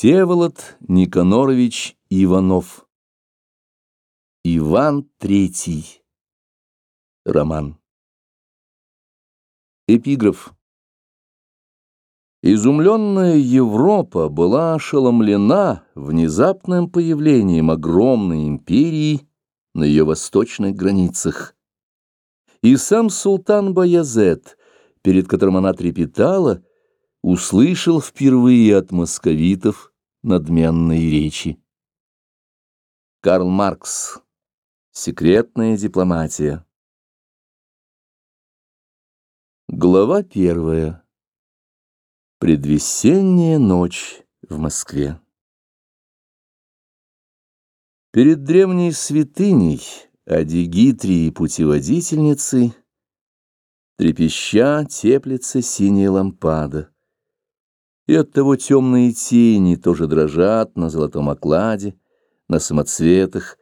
Всеволод Никанорович Иванов. Иван Третий. Роман. Эпиграф. Изумленная Европа была ошеломлена внезапным появлением огромной империи на ее восточных границах. И сам султан Баязет, перед которым она трепетала, услышал впервые от московитов надменные речи. Карл Маркс. Секретная дипломатия. Глава первая. Предвесенняя ночь в Москве. Перед древней святыней, Адигитрии путеводительницей, трепеща теплится синяя лампада и оттого темные тени тоже дрожат на золотом окладе, на самоцветах,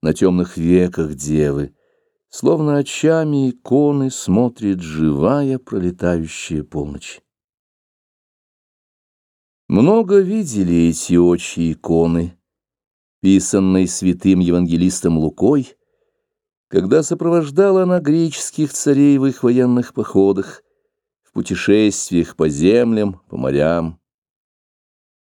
на темных веках девы, словно очами иконы смотрит живая пролетающая полночь. Много видели эти очи иконы, писанной святым евангелистом Лукой, когда сопровождала она греческих царей в их военных походах, в путешествиях по землям, по морям.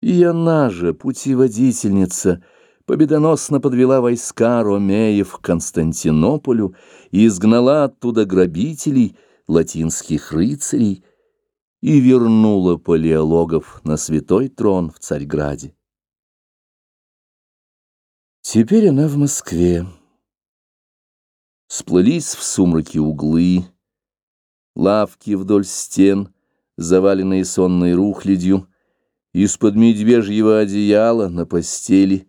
И она же, путеводительница, победоносно подвела войска Ромеев к Константинополю и изгнала оттуда грабителей, латинских рыцарей, и вернула палеологов на святой трон в Царьграде. Теперь она в Москве. Сплылись в сумраке углы, лавки вдоль стен, заваленные сонной рухлядью, из-под медвежьего одеяла на постели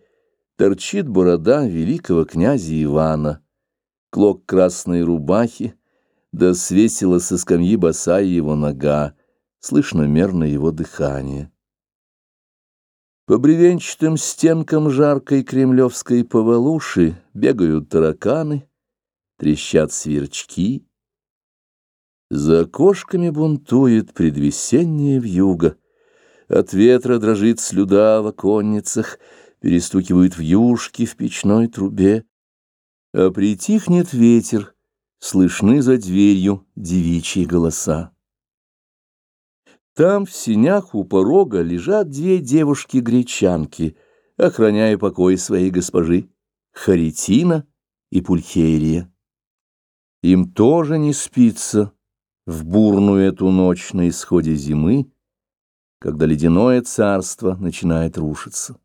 торчит борода великого князя Ивана, клок красной рубахи, да свесила со скамьи босая его нога, слышно мерно его дыхание. По бревенчатым стенкам жаркой кремлевской повалуши бегают тараканы, трещат сверчки, за окошками бунтует предвесенняя вьюга. От ветра дрожит слюда в оконницах, перестукивают вьюшки в печной трубе. А притихнет ветер, слышны за дверью девичьи голоса. Там в синях у порога лежат две девушки-гречанки, охраняя покой своей госпожи, Харитина и Пульхерия. Им тоже не спится в бурную эту ночь на исходе зимы, когда ледяное царство начинает рушиться.